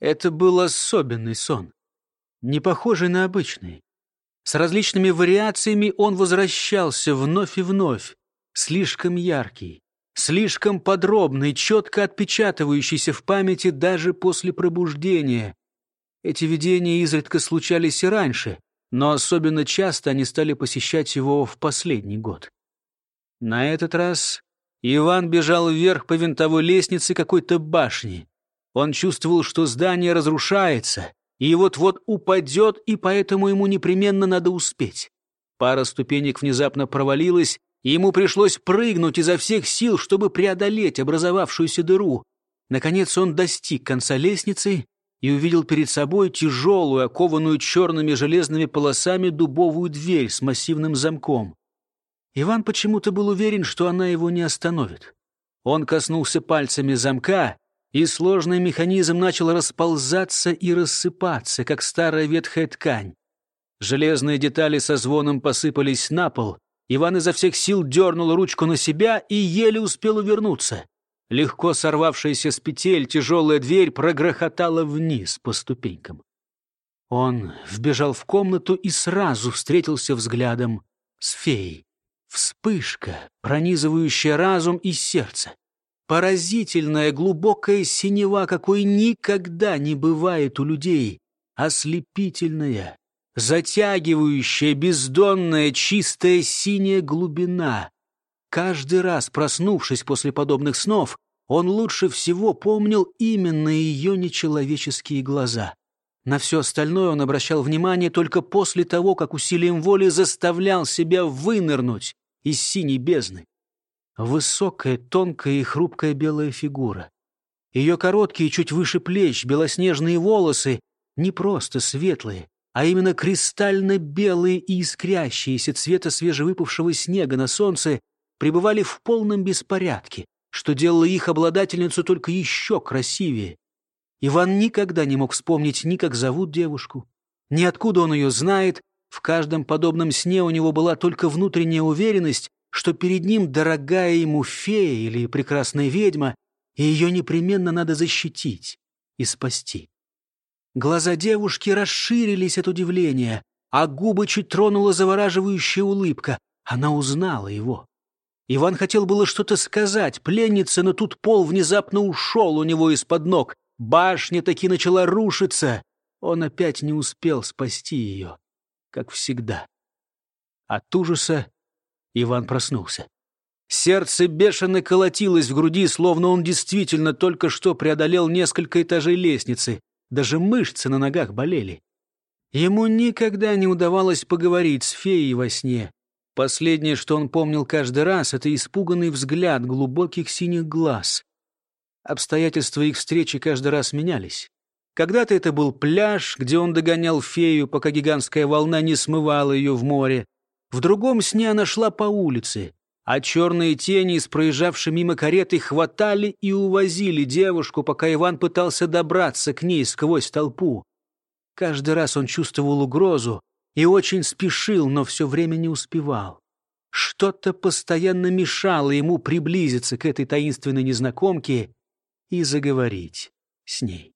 Это был особенный сон, не похожий на обычный. С различными вариациями он возвращался вновь и вновь, слишком яркий, слишком подробный, четко отпечатывающийся в памяти даже после пробуждения. Эти видения изредка случались и раньше, но особенно часто они стали посещать его в последний год. На этот раз Иван бежал вверх по винтовой лестнице какой-то башни. Он чувствовал, что здание разрушается, и вот-вот упадет, и поэтому ему непременно надо успеть. Пара ступенек внезапно провалилась, и ему пришлось прыгнуть изо всех сил, чтобы преодолеть образовавшуюся дыру. Наконец он достиг конца лестницы и увидел перед собой тяжелую, окованную черными железными полосами дубовую дверь с массивным замком. Иван почему-то был уверен, что она его не остановит. Он коснулся пальцами замка, и сложный механизм начал расползаться и рассыпаться, как старая ветхая ткань. Железные детали со звоном посыпались на пол. Иван изо всех сил дернул ручку на себя и еле успел увернуться. Легко сорвавшаяся с петель тяжелая дверь прогрохотала вниз по ступенькам. Он вбежал в комнату и сразу встретился взглядом с феей. Вспышка, пронизывающая разум и сердце. Поразительная глубокая синева, какой никогда не бывает у людей. Ослепительная, затягивающая, бездонная, чистая синяя глубина. Каждый раз, проснувшись после подобных снов, он лучше всего помнил именно ее нечеловеческие глаза. На все остальное он обращал внимание только после того, как усилием воли заставлял себя вынырнуть из синей бездны. Высокая, тонкая и хрупкая белая фигура. Ее короткие, чуть выше плеч, белоснежные волосы, не просто светлые, а именно кристально белые и искрящиеся цвета свежевыпавшего снега на солнце, пребывали в полном беспорядке, что делало их обладательницу только еще красивее. Иван никогда не мог вспомнить ни как зовут девушку, ни откуда он ее знает. В каждом подобном сне у него была только внутренняя уверенность, что перед ним дорогая ему фея или прекрасная ведьма, и ее непременно надо защитить и спасти. Глаза девушки расширились от удивления, а губы чуть тронула завораживающая улыбка. Она узнала его. Иван хотел было что-то сказать пленнице, но тут пол внезапно ушел у него из-под ног. Башня таки начала рушиться. Он опять не успел спасти ее, как всегда. От ужаса Иван проснулся. Сердце бешено колотилось в груди, словно он действительно только что преодолел несколько этажей лестницы. Даже мышцы на ногах болели. Ему никогда не удавалось поговорить с феей во сне. Последнее, что он помнил каждый раз, это испуганный взгляд глубоких синих глаз. Обстоятельства их встречи каждый раз менялись. Когда-то это был пляж, где он догонял фею, пока гигантская волна не смывала ее в море. В другом сне она шла по улице, а черные тени с проезжавшей мимо кареты хватали и увозили девушку, пока Иван пытался добраться к ней сквозь толпу. Каждый раз он чувствовал угрозу и очень спешил, но все время не успевал. Что-то постоянно мешало ему приблизиться к этой таинственной незнакомке и заговорить с ней.